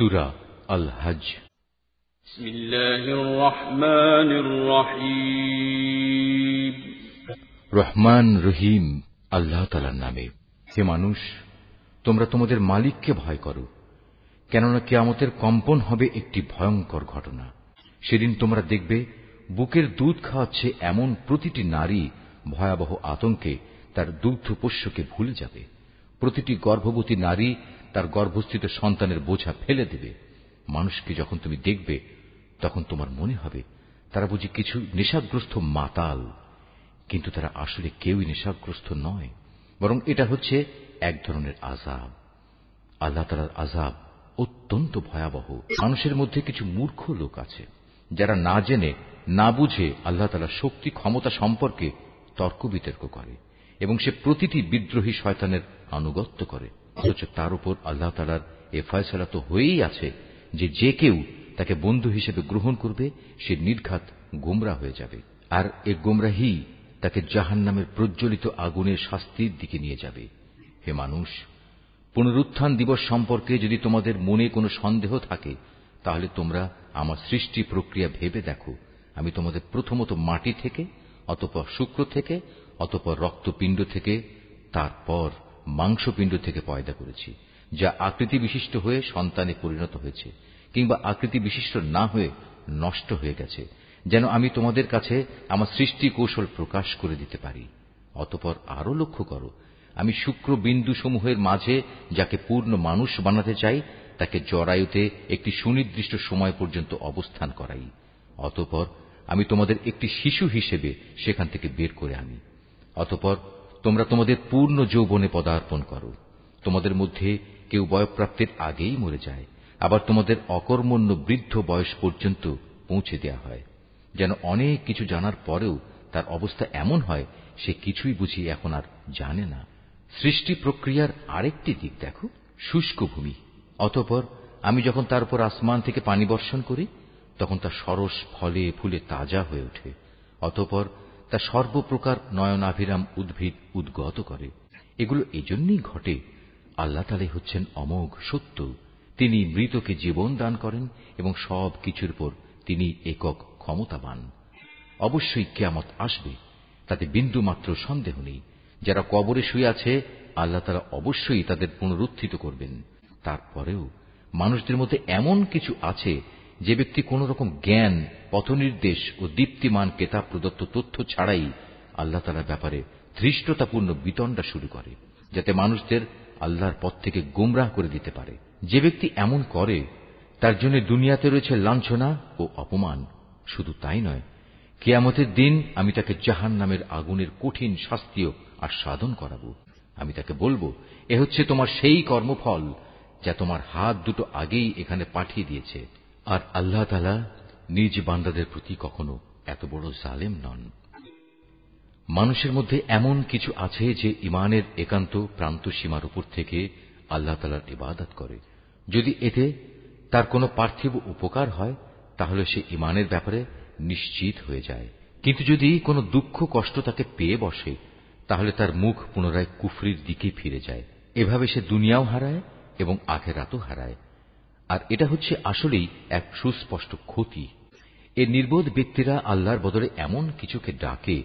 সুরা আল হজ রহমান রহিম। আল্লাহ তালার নামে। হে মানুষ তোমরা তোমাদের মালিককে ভয় করো কেননা কেয়ামতের কম্পন হবে একটি ভয়ঙ্কর ঘটনা। সেদিন তোমরা দেখবে বুকের দুধ খাওয়াচ্ছে এমন প্রতিটি নারী ভয়াবহ আতঙ্কে তার দুগ্ধ পোষ্যকে ভুলে যাবে। প্রতিটি গর্ভবতী নারী তার গর্ভস্থিত সন্তানের বোঝা ফেলে দেবে। মানুষকে যখন তুমি দেখবে, তখন তোমার মনে হবে, তারা বুঝি কিছু নেশাগ্রস্ত মাতাল। কিন্তু তারা আসলে কেউই নেশাগ্রস্ত নয়, বরং এটা হচ্ছে এক ধরনের আজাব আল্লাহ তালার আজাব অত্যন্ত ভয়াবহ। মানুষের মধ্যে কিছু মূর্খ লোক আছে, যারা না জেনে, না বুঝে আল্লাহ তালার শক্তি ক্ষমতা সম্পর্কে তর্ক বিতর্ক করে এবং সে প্রতিটি বিদ্রোহী শয়তানের আনুগত্য করে। অথচ তার উপর আল্লাহ তালার এ ফয়সলা তো হয়েই আছে যে যে কেউ তাকে বন্ধু হিসেবে গ্রহণ করবে, সে নির্ঘাত গোমরা হয়ে যাবে। আর এ গোমরাহি তাকে জাহান নামের প্রজ্বলিত আগুনের শাস্তির দিকে নিয়ে যাবে। হে মানুষ, পুনরুত্থান দিবস সম্পর্কে যদি তোমাদের মনে কোনো সন্দেহ থাকে, তাহলে তোমরা আমার সৃষ্টি প্রক্রিয়া ভেবে দেখো। আমি তোমাদের প্রথমত মাটি থেকে, অতপর শুক্র থেকে, অতপর রক্তপিণ্ড থেকে, তারপর মাংসপিণ্ড থেকে পয়দা করেছি, যা আকৃতি বিশিষ্ট হয়ে সন্তানে পরিণত হয়েছে, কিংবা আকৃতি বিশিষ্ট না হয়ে নষ্ট হয়ে গেছে, যেন আমি তোমাদের কাছে আমার সৃষ্টি কৌশল প্রকাশ করে দিতে পারি। অতপর আরও লক্ষ্য করো, আমি শুক্র বিন্দু সমূহের মাঝে যাকে পূর্ণ মানুষ বানাতে চাই, তাকে জরায়ুতে একটি সুনির্দিষ্ট সময় পর্যন্ত অবস্থান করাই। অতপর আমি তোমাদের একটি শিশু হিসেবে সেখান থেকে বের করে আনি। অতপর তোমরা তোমাদের পূর্ণ যৌবনে পদার্পণ করো। তোমাদের মধ্যে কেউ বয়প্রাপ্তির আগেই মরে যায়। আবার তোমাদের অকর্মণ্য বৃদ্ধ বয়স পর্যন্ত পৌঁছে দেয়া হয়। যেন অনেক কিছু জানার পরেও তার অবস্থা এমন হয়, সে কিছুই বুঝি এখন আর জানে না। সৃষ্টি প্রক্রিয়ার আরেকটি দিক দেখো, শুষ্ক ভূমি। অতপর আমি যখন তার উপর আসমান থেকে পানি বর্ষণ করি, তখন তা সরস, ফলে, ফুলে তাজা হয়ে ওঠে। অতপর তা সর্বপ্রকার নয়নাভিরাম উদ্ভিদ উদ্গত করে। এগুলো এজন্যই ঘটে। আল্লাহ তালে হচ্ছেন অমোঘ সত্য। তিনি মৃতকে জীবন দান করেন এবং সব কিছুর পর তিনি একক ক্ষমতাবান। অবশ্যই কেয়ামত আসবে, তাতে বিন্দু মাত্র সন্দেহ নেই। যারা কবরে শুয়ে আছে, আল্লাহ তারা অবশ্যই তাদের পুনরুত্থিত করবেন। তারপরেও মানুষদের মধ্যে এমন কিছু আছে যে ব্যক্তি কোন রকম জ্ঞান, পথনির্দেশ ও দীপ্তিমান কেতাব প্রদত্ত তথ্য ছাড়াই আল্লাহ তালার ব্যাপারে ধৃষ্টতাপূর্ণ বিতণ্ডা শুরু করে, যাতে মানুষদের আল্লাহর পথ থেকে গুমরাহ করে দিতে পারে। যে ব্যক্তি এমন করে, তার জন্য দুনিয়াতে রয়েছে লাঞ্ছনা ও অপমান। শুধু তাই নয়, কেয়ামতের দিন আমি তাকে জাহান নামের আগুনের কঠিন শাস্তিও আর সাধন করাব। আমি তাকে বলব, এ হচ্ছে তোমার সেই কর্মফল যা তোমার হাত দুটো আগেই এখানে পাঠিয়ে দিয়েছে। আর আল্লাহ তালা নিজ বান্দাদের প্রতি কখনো এত বড় জালেম নন। মানুষের মধ্যে এমন কিছু আছে যে ইমানের একান্ত প্রান্ত সীমার উপর থেকে আল্লাহ তালার ইবাদত করে। যদি এতে তার কোনো পার্থিব উপকার হয়, তাহলে সে ইমানের ব্যাপারে নিশ্চিত হয়ে যায়। কিন্তু যদি কোনো দুঃখ কষ্ট তাকে পেয়ে বসে, তাহলে তার মুখ পুনরায় কুফরির দিকে ফিরে যায়। এভাবে সে দুনিয়াও হারায় এবং আখেরাতও হারায়। আর এটা হচ্ছে আসলেই এক সুস্পষ্ট ক্ষতি। এ নির্বোধ ব্যক্তিরা আল্লাহর বদলে এমন কিছুকে ডাকে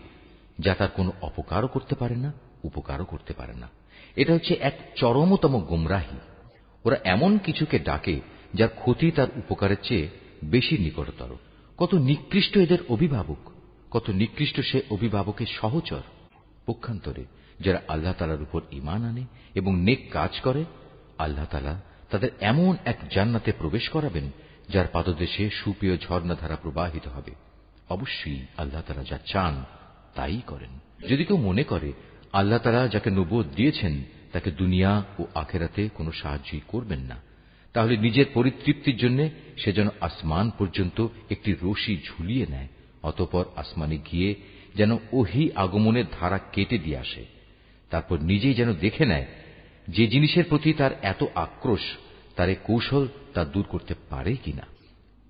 যা তার কোনো অপকারও করতে পারে না, উপকারও করতে পারে না। এটা হচ্ছে এক চরমতম গুমরাহী। ওরা এমন কিছুকে ডাকে যার ক্ষতি তার উপকারের চেয়ে বেশি নিকটতর। কত নিকৃষ্ট এদের অভিভাবক, কত নিকৃষ্ট সে অভিভাবকের সহচর। পক্ষান্তরে যারা আল্লাহ তালার উপর ইমান আনে এবং নেক কাজ করে, আল্লাহ তালা তাদের এমন এক জান্নাতে প্রবেশ করাবেন, যার পাদদেশে সুপেয় ঝর্ণাধারা প্রবাহিত হবে। অবশ্যই আল্লাহ তালা যা চান, তাই করেন। যদি কেউ মনে করে, আল্লাহ তারা যাকে নবোধ দিয়েছেন, তাকে দুনিয়া ও আখেরাতে কোনো সাহায্যই করবেন না। তাহলে নিজের পরিতৃপ্তির জন্য সে যেন আসমান পর্যন্ত একটি রশি ঝুলিয়ে নেয়, অতপর আসমানে গিয়ে যেন ওহি আগমনের ধারা কেটে দিয়ে আসে। তারপর নিজেই যেন দেখে নেয় যে জিনিসের প্রতি তার এত আক্রোশ, তার কৌশল তা দূর করতে পারে কিনা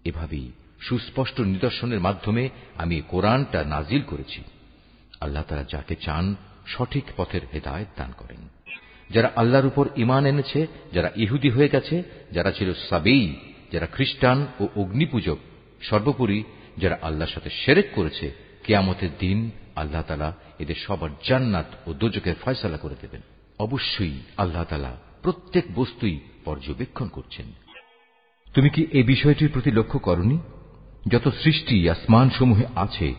এভাবেই সুস্পষ্ট নিদর্শনের মাধ্যমে আমি কোরআনটা নাজিল করেছি। আল্লাহ তারা যাকে চান সঠিক পথের হেদায়ত দান করেন। যারা আল্লাহর উপর ইমান এনেছে, যারা ইহুদি হয়ে গেছে, যারা ছিল সাবেই যারা খ্রিস্টান ও অগ্নিপূজক, সর্বোপরি যারা আল্লাহর সাথে সেরেক করেছে, কেয়ামতের দিন আল্লাহ তালা এদের সবার জান্নাত ও দোজকের ফয়সলা করে দেবেন। অবশ্যই আল্লাহ তালা প্রত্যেক বস্তুই পর্যবেক্ষণ করছেন। তুমি কি এই বিষয়টির প্রতি লক্ষ্য করনি? যত সৃষ্টি আসমান সমূহে আছে,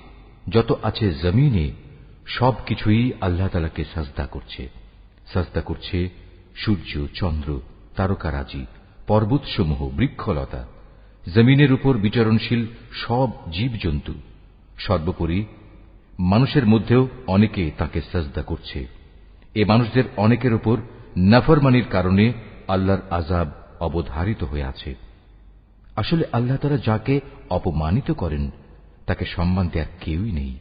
যত আছে জমিনে সব কিছুই আল্লাহ তালাকে সাজদা করছে। সাজদা করছে সূর্য, চন্দ্র, তারকারাজি, পর্বতসমূহ, বৃক্ষলতা। জমিনের উপর বিচরণশীল সব জীবজন্তু। সর্বোপরি মানুষের মধ্যেও অনেকে তাকে সাজদা করছে। এ মানুষদের অনেকের ওপর নাফরমানির কারণে আল্লাহর আজাব অবধারিত হয়ে আছে। আসলে আল্লাহ তারা যাকে অপমানিত করেন, তাকে সম্মান দেওয়ার কেউই নেই।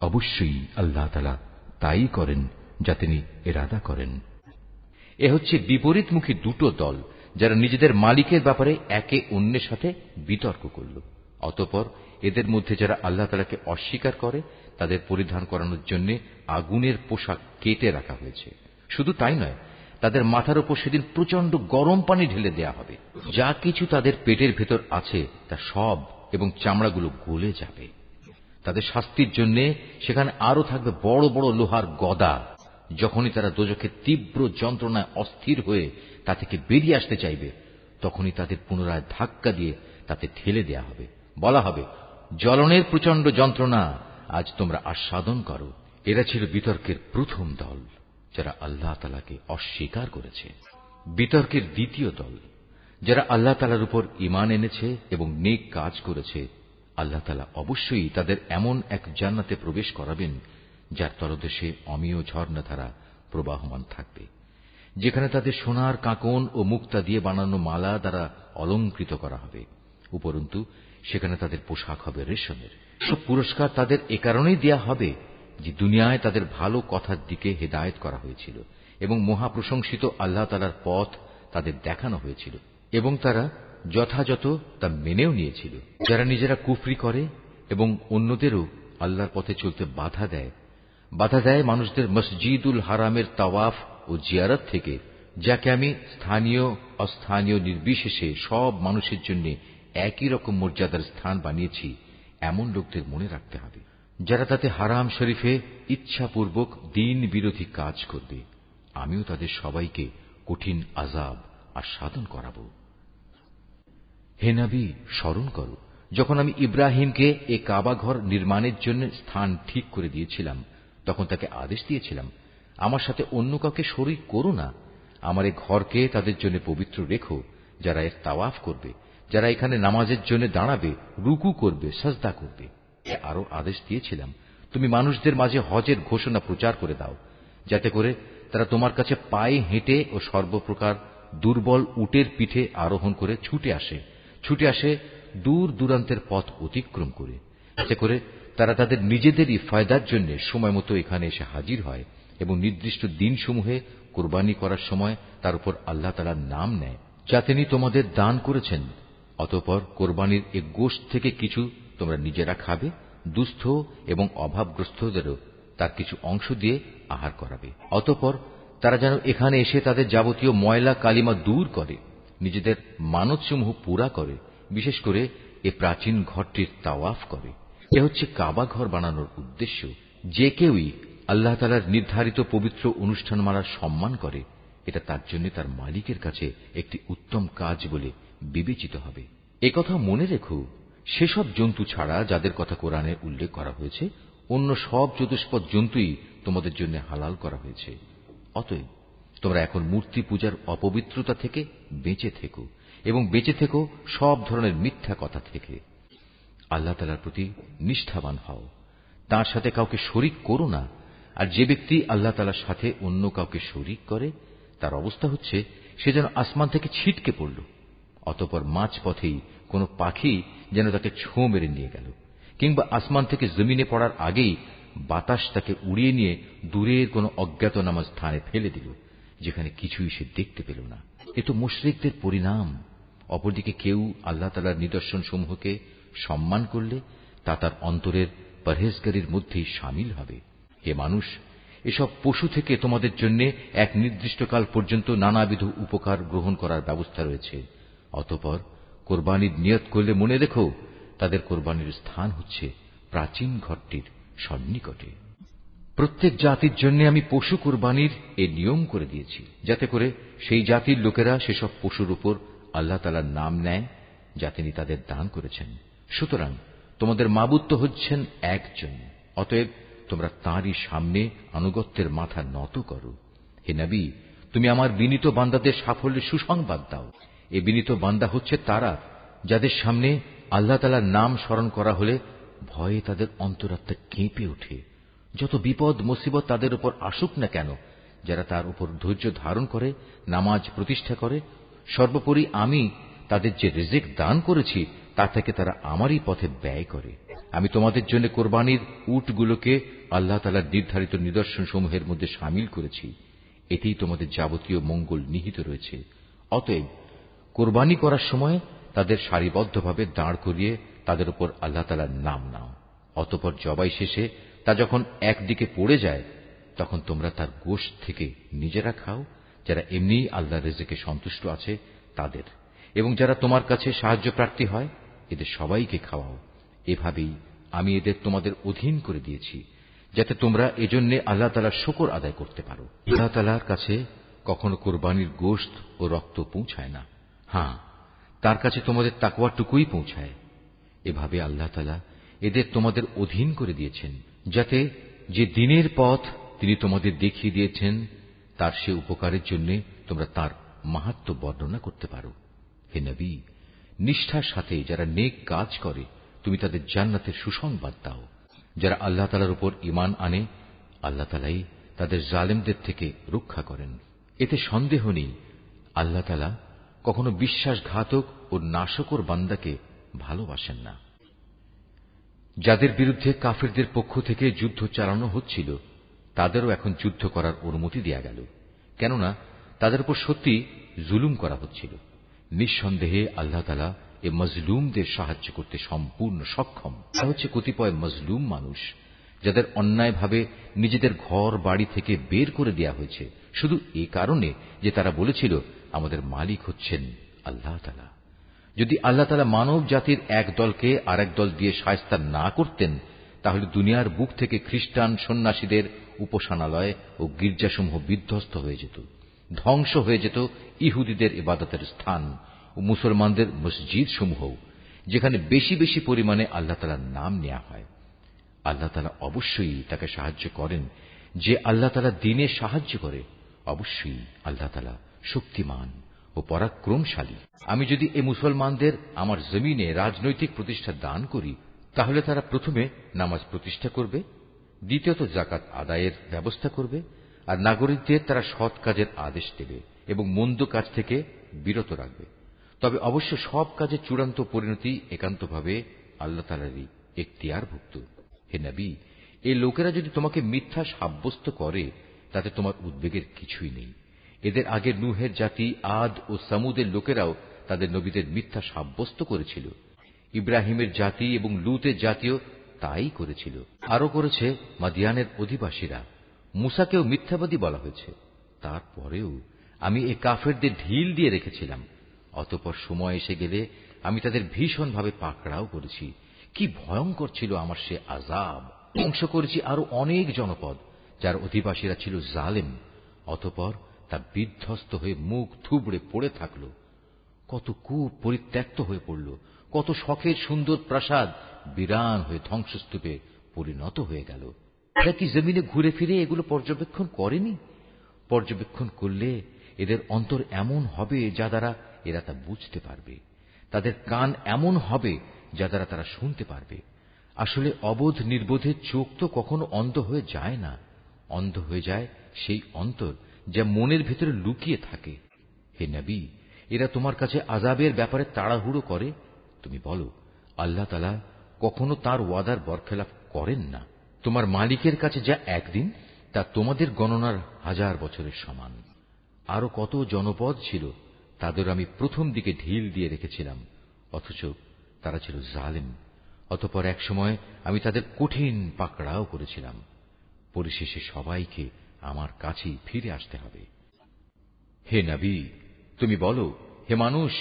অবশ্যই আল্লাহ তালা তাই করেন যা তিনি এরাদা করেন। এ হচ্ছে বিপরীতমুখী দুটো দল, যারা নিজেদের মালিকের ব্যাপারে একে অন্যের সাথে বিতর্ক করল। অতপর এদের মধ্যে যারা আল্লাহ তালাকে অস্বীকার করে তাদের পরিধান করানোর জন্য আগুনের পোশাক কেটে রাখা হয়েছে। শুধু তাই নয়, তাদের মাথার ওপর সেদিন প্রচণ্ড গরম পানি ঢেলে দেয়া হবে। যা কিছু তাদের পেটের ভেতর আছে, তা সব এবং চামড়াগুলো গলে যাবে। তাদের শাস্তির জন্য সেখানে আরও থাকবে বড় বড় লোহার গদা। যখনই তারা দোজখের তীব্র যন্ত্রণায় অস্থির হয়ে তা থেকে বেরিয়ে আসতে চাইবে, তখনই তাদের পুনরায় ধাক্কা দিয়ে তাতে ঠেলে দেয়া হবে। বলা হবে, জ্বলনের প্রচণ্ড যন্ত্রণা আজ তোমরা আস্বাদন করো। এরা ছিল বিতর্কের প্রথম দল, যারা আল্লাহ তালাকে অস্বীকার করেছে। বিতর্কের দ্বিতীয় দল, যারা আল্লাহ তালার উপর ইমান এনেছে এবং নেক কাজ করেছে, আল্লাহ তালা অবশ্যই তাদের এমন এক জান্নাতে প্রবেশ করাবেন, যার তলদেশে অমীয় ঝর্ণাধারা প্রবাহমান থাকবে, যেখানে তাদের সোনার কাঁকন ও মুক্তা দিয়ে বানানো মালা দ্বারা অলঙ্কৃত করা হবে। উপরন্তু, সেখানে তাদের পোশাক হবে রেশমের। সব পুরস্কার তাদের এ কারণেই দেয়া হবে যে দুনিয়ায় তাদের ভালো কথার দিকে হেদায়ত করা হয়েছিল এবং মহাপ্রশংসিত আল্লাহ তালার পথ তাদের দেখানো হয়েছিল এবং তারা যথাযথ তা মেনেও নিয়েছিল। যারা নিজেরা কুফরি করে এবং অন্যদেরও আল্লাহর পথে চলতে বাধা দেয় বাধা দেয় মানুষদের মসজিদুল হারামের তাওয়াফ ও জিয়ারত থেকে, যাকে আমি স্থানীয়, অস্থানীয়, নির্বিশেষে সব মানুষের জন্য একই রকম মর্যাদার স্থান বানিয়েছি এমন লোকদের মনে রাখতে হবে, যারা তাতে হারাম শরীফে ইচ্ছাপূর্বক দিন বিরোধী কাজ করবে। আমিও তাদের সবাইকে কঠিন আজাব আস্বাদন করাব। হে নাবি, স্মরণ করো, যখন আমি ইব্রাহিমকে এ কাবাঘর নির্মাণের জন্য স্থান ঠিক করে দিয়েছিলাম, তখন তাকে আদেশ দিয়েছিলাম, আমার সাথে অন্য কাউকে শরিক করো না। আমার এ ঘরকে তাদের জন্য পবিত্র রেখো, যারা এর তাওয়াফ করবে। যারা এখানে নামাজের জন্য দাঁড়াবে, রুকু করবে, সাজদা করবে। আরও আদেশ দিয়েছিলাম, তুমি মানুষদের মাঝে হজের ঘোষণা প্রচার করে দাও, যাতে করে তারা তোমার কাছে পায়ে হেঁটে ও সর্বপ্রকার দুর্বল উটের পিঠে আরোহণ করে ছুটে আসে ছুটে আসে দূর দূরান্তের পথ অতিক্রম করে, যাতে করে তারা তাদের নিজেদেরই ফায়দার জন্য সময় মতো এখানে এসে হাজির হয় এবং নির্দিষ্ট দিনসমূহে কোরবানি করার সময় তার উপর আল্লাহ তালার নাম নেয়। যা তিনি তোমাদের দান করেছেন অতপর কোরবানির এ গোষ্ঠ থেকে কিছু তোমরা নিজেরা খাবে, দুস্থ এবং অভাবগ্রস্তদেরও তার কিছু অংশ দিয়ে আহার করাবে। অতপর তারা যেন এখানে এসে তাদের যাবতীয় ময়লা, কালিমা দূর করে, নিজেদের মানতসমূহ পুরা করে, বিশেষ করে এ প্রাচীন ঘরটির তাওয়াফ করে। এ হচ্ছে কাবা ঘর বানানোর উদ্দেশ্য। যে কেউই আল্লাহ তালার নির্ধারিত পবিত্র অনুষ্ঠান মারার সম্মান করে, এটা তার জন্য তার মালিকের কাছে একটি উত্তম কাজ বলে বিবেচিত হবে। কথা মনে রেখো, সেসব জন্তু ছাড়া যাদের কথা কোরআনে উল্লেখ করা হয়েছে, অন্য সব চতুষ্পদ জন্তুই তোমাদের জন্য হালাল করা হয়েছে। অতএব, তোমরা এখন মূর্তি পূজার অপবিত্রতা থেকে বেঁচে থেকো এবং বেঁচে থেকো সব ধরনের মিথ্যা কথা থেকে। আল্লাহ তালার প্রতি নিষ্ঠাবান হও। তার সাথে কাউকে শরিক করো না, আর যে ব্যক্তি আল্লাহ তালার সাথে অন্য কাউকে শরিক করে, তার অবস্থা হচ্ছে সে যেন আসমান থেকে ছিটকে পড়ল। অতপর মাঝ পথেই কোন পাখি যেন তাকে ছোঁ মেরে নিয়ে গেল, কিংবা আসমান থেকে জমিনে পড়ার আগেই বাতাস তাকে উড়িয়ে নিয়ে দূরের কোন অজ্ঞাতনামা স্থানে ফেলে দিল, যেখানে কিছুই সে দেখতে পেল না। এ তো মুশরিকদের পরিণাম। অপরদিকে কেউ আল্লাহ তালার নিদর্শন সমূহকে সম্মান করলে তা তার অন্তরের পরহেজগারির মধ্যেই সামিল হবে। হে মানুষ, এসব পশু থেকে তোমাদের জন্য এক নির্দিষ্টকাল পর্যন্ত নানাবিধ উপকার গ্রহণ করার ব্যবস্থা রয়েছে। অতপর কোরবানির নিয়ত করলে মনে রেখো, তাদের কোরবানির স্থান হচ্ছে প্রাচীন ঘরটির সন্নিকটে। প্রত্যেক জাতির জন্য আমি পশু কোরবানির এ নিয়ম করে দিয়েছি, যাতে করে সেই জাতির লোকেরা সেসব পশুর উপর আল্লাহ তালার নাম নেয়, যা তিনি তাদের দান করেছেন। সুতরাং তোমাদের মাবুত্ব হচ্ছেন একজন, অতএব তোমরা তাঁরই সামনে আনুগত্যের মাথা নত করো। হে নবী, তুমি আমার বিনীত বান্দাদের সাফল্যের সুসংবাদ দাও। এ বিনীত বান্দা হচ্ছে তারা, যাদের সামনে আল্লাহ তালার নাম স্মরণ করা হলে ভয়ে তাদের অন্তরাত্মা কেঁপে ওঠে। যত বিপদ, মুসিবত তাদের উপর আসুক না কেন, যারা তার উপর ধৈর্য ধারণ করে, নামাজ প্রতিষ্ঠা করে, সর্বোপরি আমি তাদের যে রেজেক দান করেছি, তা থেকে তারা আমারই পথে ব্যয় করে। আমি তোমাদের জন্য কোরবানির উটগুলোকে আল্লাহ তালার নির্ধারিত নিদর্শন সমূহের মধ্যে সামিল করেছি। এতেই তোমাদের যাবতীয় মঙ্গল নিহিত রয়েছে। অতএব কোরবানি করার সময় তাদের সারিবদ্ধভাবে দাঁড় করিয়ে তাদের উপর আল্লাহ তালার নাম নাও। অতপর জবাই শেষে তা যখন একদিকে পড়ে যায়, তখন তোমরা তার গোশ থেকে নিজেরা খাও, যারা এমনিই আল্লাহ রেজেকে সন্তুষ্ট আছে তাদের। এবং যারা তোমার কাছে সাহায্য প্রার্থী হয়, এদের সবাইকে খাওয়াও। এভাবেই আমি এদের তোমাদের অধীন করে দিয়েছি, যাতে তোমরা এজন্য আল্লাহ তালার শকর আদায় করতে পারো। আল্লাহ তালার কাছে কখনো কোরবানির গোস্ত ও রক্ত পৌঁছায় না। হ্যাঁ তার কাছে তোমাদের তাকুয়াটুকুই পৌঁছায়। এভাবে আল্লাহ তালা এদের তোমাদের অধীন করে দিয়েছেন, যাতে যে দিনের পথ তিনি তোমাদের দেখিয়ে দিয়েছেন, তার সে উপকারের জন্য তোমরা তার মাহাত্ম বর্ণনা করতে পারো। হে নবী, নিষ্ঠার সাথে যারা নেক কাজ করে, তুমি তাদের জান্নাতের সুসংবাদ দাও। যারা আল্লাহ তালার উপর ইমান আনে, আল্লাহ তালাই তাদের জালেমদের থেকে রক্ষা করেন। এতে সন্দেহ নেই, আল্লাহ তালা কখনো বিশ্বাসঘাতক ও নাশকর বান্দাকে ভালোবাসেন না। যাদের বিরুদ্ধে কাফেরদের পক্ষ থেকে যুদ্ধ চালানো হচ্ছিল, তাদেরও এখন যুদ্ধ করার অনুমতি দেয়া গেল। কেননা, তাদের উপর সত্যি জুলুম করা হচ্ছিল। নিঃসন্দেহে আল্লাহ তালা এ মজলুমদের সাহায্য করতে সম্পূর্ণ সক্ষম। তা হচ্ছে কতিপয় মজলুম মানুষ, যাদের অন্যায়ভাবে নিজেদের ঘর বাড়ি থেকে বের করে দেয়া হয়েছে। শুধু এ কারণে যে তারা বলেছিল আমাদের মালিক হচ্ছেন আল্লাহ তালা যদি আল্লাহ তালা মানব জাতির এক দলকে আর দল দিয়ে সায়স্তা না করতেন, তাহলে দুনিয়ার বুক থেকে খ্রিস্টান সন্ন্যাসীদের উপাসনালয় ও গির্জাসমূহ বিধ্বস্ত হয়ে যেত, ধ্বংস হয়ে যেত ইহুদিদের ইবাদতের স্থান ও মুসলমানদের মসজিদ সমূহ যেখানে বেশি বেশি পরিমাণে আল্লাহ তালার নাম নেওয়া হয়। আল্লাহ তালা অবশ্যই তাকে সাহায্য করেন। যে আল্লাহ তালা দিনে সাহায্য করে, অবশ্যই আল্লাহ তালা শক্তিমান ও পরাক্রমশালী। আমি যদি এ মুসলমানদের আমার জমিনে রাজনৈতিক প্রতিষ্ঠা দান করি, তাহলে তারা প্রথমে নামাজ প্রতিষ্ঠা করবে, দ্বিতীয়ত জাকাত আদায়ের ব্যবস্থা করবে, আর নাগরিকদের তারা সৎ কাজের আদেশ দেবে এবং মন্দ কাজ থেকে বিরত রাখবে। তবে অবশ্য সব কাজের চূড়ান্ত পরিণতি একান্তভাবে আল্লাহ তালারই এখতিয়ারভুক্ত। হে নবী, এই লোকেরা যদি তোমাকে মিথ্যা সাব্যস্ত করে, তাতে তোমার উদ্বেগের কিছুই নেই। এদের আগে নুহের জাতি আদ ও সামুদের লোকেরাও তাদের নবীদের মিথ্যা সাব্যস্ত করেছিল। ইব্রাহিমের জাতি এবং লুতের জাতীয় তাই করেছিল। আরও করেছে মাদিয়ানের অধিবাসীরা। মুসাকেও মিথ্যাবাদী বলা হয়েছে। তারপরেও আমি এ কাফেরদের ঢিল দিয়ে রেখেছিলাম। অতপর সময় এসে গেলে আমি তাদের ভীষণভাবে পাকড়াও করেছি। কি ভয়ঙ্কর ছিল আমার সে আজাব ধ্বংস করেছি আরও অনেক জনপদ, যার অধিবাসীরা ছিল জালেম। অতপর তা বিধ্বস্ত হয়ে মুখ থুবড়ে পড়ে থাকল। কত কূপ পরিত্যক্ত হয়ে পড়ল। কত শখের সুন্দর প্রাসাদ বিরান হয়ে ধ্বংসস্তূপে পরিণত হয়ে গেল। এরা কি জমিনে ঘুরে ফিরে এগুলো পর্যবেক্ষণ করেনি? পর্যবেক্ষণ করলে এদের অন্তর এমন হবে যা দ্বারা এরা তা বুঝতে পারবে। তাদের কান এমন হবে যা দ্বারা তারা শুনতে পারবে। আসলে অবোধ নির্বোধের চোখ তো কখনো অন্ধ হয়ে যায় না। অন্ধ হয়ে যায় সেই অন্তর যা মনের ভেতরে লুকিয়ে থাকে। হে নবী, এরা তোমার কাছে আজাবের ব্যাপারে তাড়াহুড়ো করে। তুমি বলো, আল্লাহ তালা কখনো তার ওয়াদার বরখেলাফ করেন না। তোমার মালিকের কাছে যা একদিন, তা তোমাদের গণনার হাজার বছরের সমান। আরও কত জনপদ ছিল, তাদের আমি প্রথম দিকে ঢিল দিয়ে রেখেছিলাম, অথচ তারা ছিল জালেম। অতপর এক সময় আমি তাদের কঠিন পাকড়াও করেছিলাম। পরিশেষে সবাইকে আমার কাছেই ফিরে আসতে হবে। হে নবী, তুমি বলো, হে মানুষ,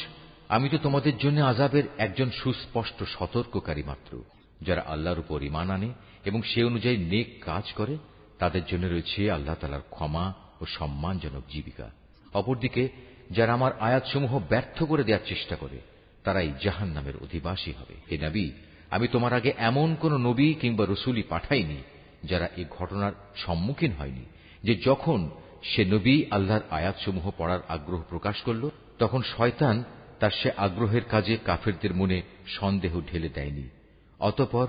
আমি তো তোমাদের জন্য আজাবের একজন সুস্পষ্ট সতর্ককারী মাত্র, যারা আল্লাহর উপর ইমান আনে এবং সে অনুযায়ী নেক কাজ করে, তাদের জন্য রয়েছে আল্লাহ তালার ক্ষমা ও সম্মানজনক জীবিকা। অপরদিকে, যারা আমার আয়াতসমূহ ব্যর্থ করে দেওয়ার চেষ্টা করে, তারাই জাহান নামের অধিবাসী হবে। হে নবী, আমি তোমার আগে এমন কোন নবী কিংবা রসুলি পাঠাইনি, যারা এই ঘটনার সম্মুখীন হয়নি। যে যখন সে নবী আল্লাহর আয়াতসমূহ পড়ার আগ্রহ প্রকাশ করল, তখন শয়তান তার সে আগ্রহের কাজে কাফেরদের মনে সন্দেহ ঢেলে দেয়নি। অতপর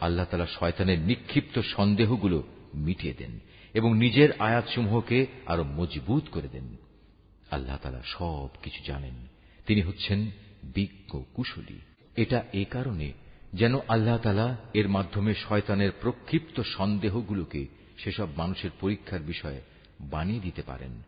আল্লাহ তালা শয়তানের নিক্ষিপ্ত সন্দেহগুলো মিটিয়ে দেন এবং নিজের আয়াতসমূহকে আরও মজবুত করে দেন। আল্লাহ তালা সব কিছু জানেন। তিনি হচ্ছেন বিজ্ঞ কুশলী। এটা এ কারণে যেন আল্লাহ তালা এর মাধ্যমে শয়তানের প্রক্ষিপ্ত সন্দেহগুলোকে সেসব মানুষের পরীক্ষার বিষয়ে বানিয়ে দিতে পারেন,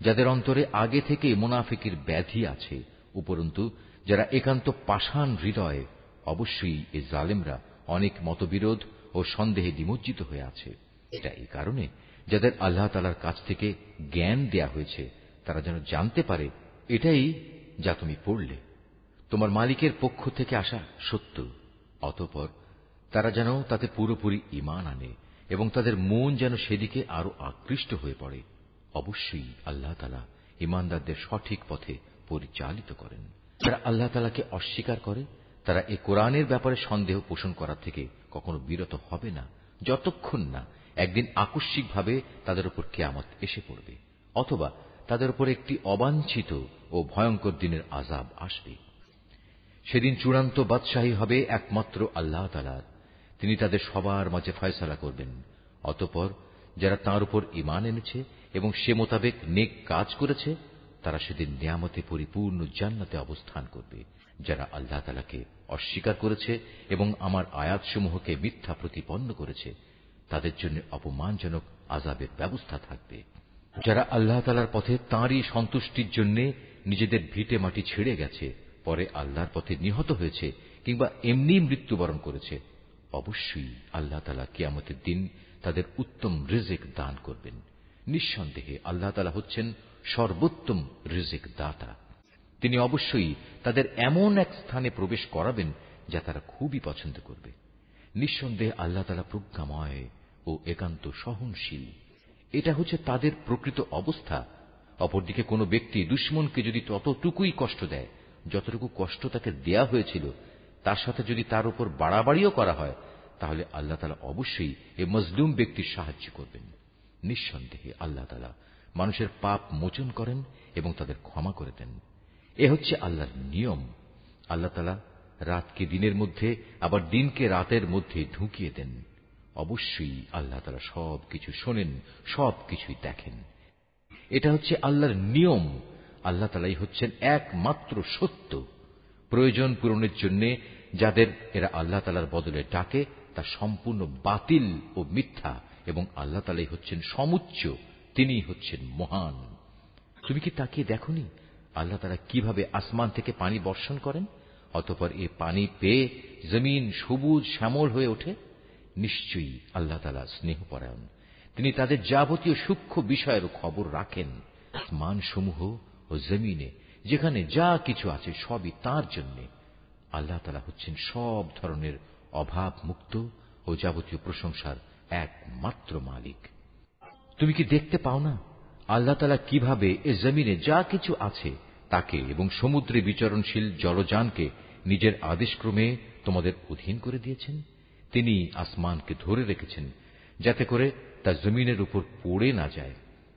যাদের অন্তরে আগে থেকে মোনাফিকের ব্যাধি আছে, উপরন্তু যারা একান্ত পাষাণ হৃদয়ে অবশ্যই এ জালেমরা অনেক মতবিরোধ ও সন্দেহে নিমজ্জিত হয়ে আছে। এটা এই কারণে যাদের আল্লাহ তালার কাছ থেকে জ্ঞান দেয়া হয়েছে, তারা যেন জানতে পারে, এটাই যা তুমি পড়লে। তোমার মালিকের পক্ষ থেকে আসা সত্য, অতপর তারা যেন তাতে পুরোপুরি ইমান আনে। এবং তাদের মন যেন সেদিকে আরও আকৃষ্ট হয়ে পড়ে, অবশ্যই আল্লাহ তালা ইমানদারদের সঠিক পথে পরিচালিত করেন। যারা আল্লাহ তালাকে অস্বীকার করে, তারা এ কোরআনের ব্যাপারে সন্দেহ পোষণ করা থেকে কখনো বিরত হবে না, যতক্ষণ না একদিন আকস্মিকভাবে তাদের উপর কেয়ামত এসে পড়বে, অথবা তাদের উপর একটি অবাঞ্ছিত ও ভয়ঙ্কর দিনের আজাব আসবে। সেদিন চূড়ান্ত বাদশাহী হবে একমাত্র আল্লাহ তালার তিনি তাদের সবার মাঝে ফয়সালা করবেন। অতপর যারা তার উপর ইমান এনেছে এবং সে মোতাবেক নেক কাজ করেছে, তারা সেদিন নিয়ামতে পরিপূর্ণ জান্নাতে অবস্থান করবে, যারা আল্লাহ তালাকে অস্বীকার করেছে এবং আমার আয়াতসমূহকে মিথ্যা প্রতিপন্ন করেছে। তাদের জন্য অপমানজনক আজাবের ব্যবস্থা থাকবে। যারা আল্লাহ তালার পথে তাঁরই সন্তুষ্টির জন্য নিজেদের ভিটে মাটি ছেড়ে গেছে, পরে আল্লাহর পথে নিহত হয়েছে কিংবা এমনি মৃত্যুবরণ করেছে অবশ্যই আল্লাহ তালা কিয়ামতের দিন তাদের উত্তম রিজেক দান করবেন। নিঃসন্দেহে আল্লাহ তালা হচ্ছেন সর্বোত্তম রিজেক দাতা। তিনি অবশ্যই তাদের এমন এক স্থানে প্রবেশ করাবেন যা তারা খুবই পছন্দ করবে। নিঃসন্দেহে আল্লাহ তালা প্রজ্ঞাময় ও একান্ত সহনশীল। এটা হচ্ছে তাদের প্রকৃত অবস্থা। অপরদিকে কোনো ব্যক্তি দুশ্মনকে যদি ততটুকুই কষ্ট দেয়, যতটুকু কষ্ট তাকে দেয়া হয়েছিল তার সাথে যদি তার উপর বাড়াবাড়িও করা হয়, তাহলে আল্লাহ তালা অবশ্যই এ মজলুম ব্যক্তির সাহায্য করবেন। নিঃসন্দেহে আল্লাহ তালা মানুষের পাপ মোচন করেন এবং তাদের ক্ষমা করে দেন। এ হচ্ছে আল্লাহর নিয়ম। আল্লাহ তালা রাতকে দিনের মধ্যে, আবার দিনকে রাতের মধ্যে ঢুকিয়ে দেন। অবশ্যই আল্লাহ তালা সব কিছু শোনেন, সব কিছুই দেখেন। এটা হচ্ছে আল্লাহর নিয়ম। আল্লাহ তালাই হচ্ছেন একমাত্র সত্য। প্রয়োজন পূরণের জন্য যাদের এরা আল্লাহ তালার বদলে ডাকে, তা সম্পূর্ণ বাতিল ও মিথ্যা এবং আল্লাহ তালাই হচ্ছেন সমুচ্চ তিনি হচ্ছেন মহান। তুমি কি তাকিয়ে দেখনি? আল্লাহ তালা কীভাবে আসমান থেকে পানি বর্ষণ করেন? অতপর এ পানি পেয়ে জমিন সবুজ শ্যামল হয়ে ওঠে? নিশ্চয়ই আল্লাহ তালা স্নেহপরায়ণ। তিনি তাদের যাবতীয় সূক্ষ্ম বিষয়ের খবর রাখেন। মানসমূহ ও জমিনে, যেখানে যা কিছু আছে সবই তার জন্য। আল্লাহ তালা হচ্ছেন সব ধরনের অভাব মুক্ত ও যাবতীয় প্রশংসার একমাত্র মালিক। তুমি কি দেখতে পাও না? আল্লাহ তালা কীভাবে এ জমিনে যা কিছু আছে তাকে এবং সমুদ্রে বিচরণশীল জলযানকে নিজের আদেশক্রমে তোমাদের অধীন করে দিয়েছেন? তিনি আসমানকে ধরে রেখেছেন যাতে করে তা জমিনের উপর পড়ে না যায়।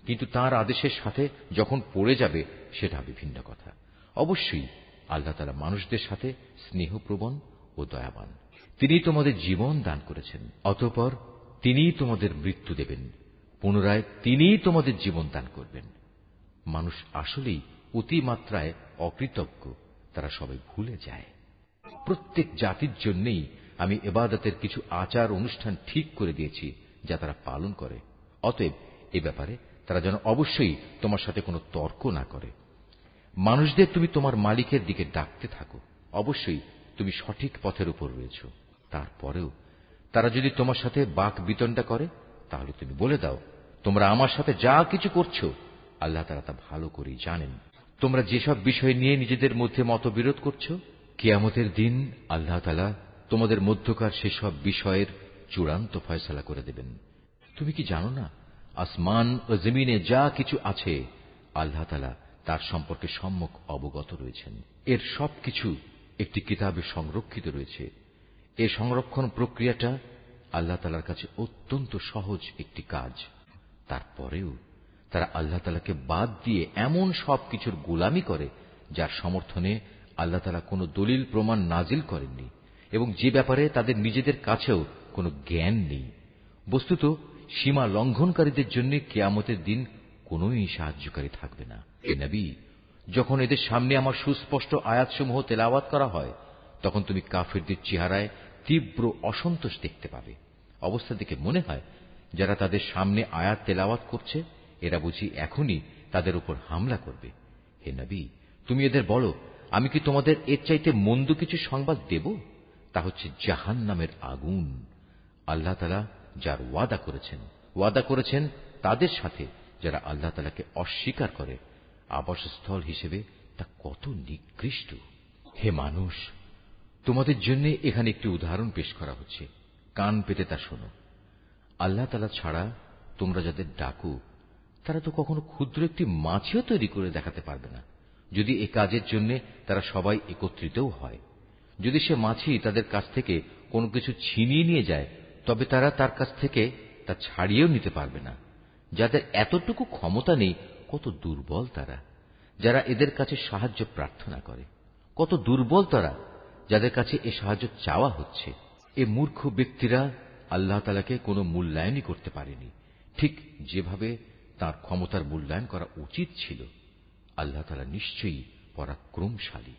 কিন্তু তার আদেশের সাথে যখন পড়ে যাবে সেটা বিভিন্ন কথা। অবশ্যই আল্লাহ তালা মানুষদের সাথে স্নেহপ্রবণ ও দয়াবান। তিনি তোমাদের জীবন দান করেছেন, অতপর তিনি তোমাদের মৃত্যু দেবেন, পুনরায় তিনি তোমাদের জীবন দান করবেন। মানুষ আসলেই অতিমাত্রায় অকৃতজ্ঞ, তারা সবাই ভুলে যায়। প্রত্যেক জাতির জন্যই আমি এবাদতের কিছু আচার অনুষ্ঠান ঠিক করে দিয়েছি, যা তারা পালন করে। অতএব এ ব্যাপারে তারা যেন অবশ্যই তোমার সাথে কোনো তর্ক না করে। মানুষদের তুমি তোমার মালিকের দিকে ডাকতে থাকো। অবশ্যই তুমি সঠিক পথের উপর রয়েছ। তারপরেও তারা যদি তোমার সাথে বাক বিতণ্ডা করে, তাহলে তুমি বলে দাও, তোমরা আমার সাথে যা কিছু করছ, আল্লাহ তারা তা ভালো করেই জানেন। তোমরা যেসব বিষয় নিয়ে নিজেদের মধ্যে মতবিরোধ করছ, কেয়ামতের দিন আল্লাহ তালা তোমাদের মধ্যকার সেসব বিষয়ের চূড়ান্ত ফয়সলা করে দেবেন। তুমি কি জানো না, আসমান ও জমিনে যা কিছু আছে, আল্লাহ তালা তার সম্পর্কে সম্মুখ অবগত রয়েছেন। এর সবকিছু একটি কিতাবে সংরক্ষিত রয়েছে। এ সংরক্ষণ প্রক্রিয়াটা আল্লাহ তালার কাছে অত্যন্ত সহজ একটি কাজ। তারপরেও তারা আল্লাহ তালাকে বাদ দিয়ে এমন সব কিছুর গোলামি করে, যার সমর্থনে আল্লাহ তালা কোনো দলিল প্রমাণ নাজিল করেননি এবং যে ব্যাপারে তাদের নিজেদের কাছেও কোনো জ্ঞান নেই। বস্তুত সীমা লঙ্ঘনকারীদের জন্য কেয়ামতের দিন কোনই সাহায্যকারী থাকবে না। এ নবী, যখন এদের সামনে আমার সুস্পষ্ট আয়াতসমূহ তেলাওয়াত করা হয়, তখন তুমি কাফেরদের চেহারায় তীব্র অসন্তোষ দেখতে পাবে। অবস্থা দেখে মনে হয়, যারা তাদের সামনে আয়াত তেলাওয়াত করছে, এরা বুঝি এখনই তাদের উপর হামলা করবে। হে নবী, তুমি এদের বলো, আমি কি তোমাদের এর চাইতে মন্দ কিছু সংবাদ দেব? তা হচ্ছে জাহান নামের আগুন। আল্লাহ তালা যার ওয়াদা করেছেন ওয়াদা করেছেন তাদের সাথে, যারা আল্লাহ তালাকে অস্বীকার করে। আবাসস্থল হিসেবে তা কত নিকৃষ্ট। হে মানুষ, তোমাদের জন্য এখানে একটি উদাহরণ পেশ করা হচ্ছে। কান পেতে তা শোনো। আল্লাহ তালা ছাড়া তোমরা যাদের ডাকু, তারা তো কখনো ক্ষুদ্র একটি মাছিও তৈরি করে দেখাতে পারবে না। যদি এ কাজের জন্য তারা সবাই একত্রিতও হয়, যদি সে মাছি তাদের কাছ থেকে কোনো কিছু ছিনিয়ে নিয়ে যায়, তবে তারা তার কাছ থেকে তা ছাড়িয়েও নিতে পারবে না। যাদের এতটুকু ক্ষমতা নেই কত দুর্বল তারা, যারা এদের কাছে সাহায্য প্রার্থনা করে। কত দুর্বল তারা, যাদের কাছে এ সাহায্য চাওয়া হচ্ছে। এ মূর্খ ব্যক্তিরা আল্লাহ তালাকে কোনো মূল্যায়নই করতে পারেনি। ঠিক যেভাবে তার ক্ষমতার মূল্যায়ন করা উচিত ছিল, আল্লাহ তালা নিশ্চয়ই পরাক্রমশালী।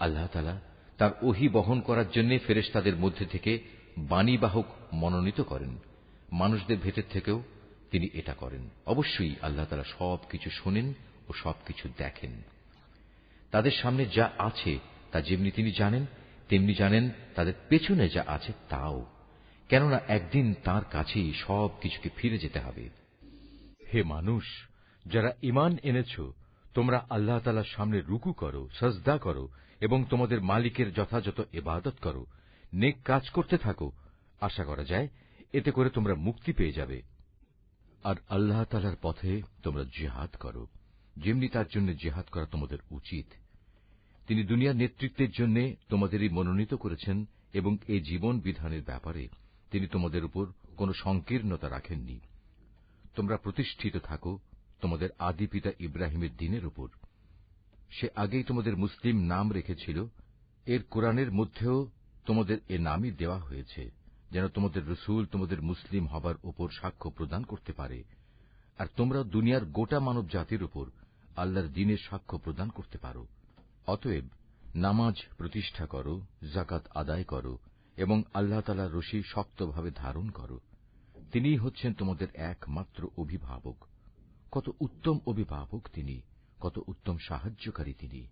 আল্লাহ তালা তার ওহি বহন করার জন্য ফেরেশতাদের মধ্যে থেকে বাণীবাহক মনোনীত করেন। মানুষদের ভেতর থেকেও তিনি এটা করেন। অবশ্যই আল্লাহ তালা সব কিছু শোনেন ও সব কিছু দেখেন। তাদের সামনে যা আছে তা যেমনি তিনি জানেন, তেমনি জানেন তাদের পেছনে যা আছে তাও। কেননা একদিন তার কাছেই সব কিছুকে ফিরে যেতে হবে। হে মানুষ, যারা ইমান এনেছ, তোমরা আল্লাহ তালার সামনে রুকু করো, সজদা করো এবং তোমাদের মালিকের যথাযথ এবাদত করো, নেক কাজ করতে থাকো। আশা করা যায় এতে করে তোমরা মুক্তি পেয়ে যাবে। আর আল্লাহ তালার পথে তোমরা জেহাদ করো। যেমনি তার জন্য জেহাদ করা তোমাদের উচিত। তিনি দুনিয়ার নেতৃত্বের জন্য তোমাদেরই মনোনীত করেছেন এবং এই জীবন বিধানের ব্যাপারে তিনি তোমাদের উপর কোন সংকীর্ণতা রাখেননি। তোমরা প্রতিষ্ঠিত থাকো তোমাদের আদি পিতা ইব্রাহিমের দিনের উপর। সে আগেই তোমাদের মুসলিম নাম রেখেছিল। এর কোরআনের মধ্যেও তোমাদের এ নামই দেওয়া হয়েছে। যেন তোমাদের রসুল তোমাদের মুসলিম হবার উপর সাক্ষ্য প্রদান করতে পারে। আর তোমরা দুনিয়ার গোটা মানব জাতির উপর আল্লাহর দিনের সাক্ষ্য প্রদান করতে পারো। অতএব নামাজ প্রতিষ্ঠা করো জাকাত আদায় করো এবং আল্লাহ তালা রশি শক্তভাবে ধারণ করো। তিনিই হচ্ছেন তোমাদের একমাত্র অভিভাবক। কত উত্তম অভিভাবক তিনি, কত উত্তম সাহায্যকারী তিনি।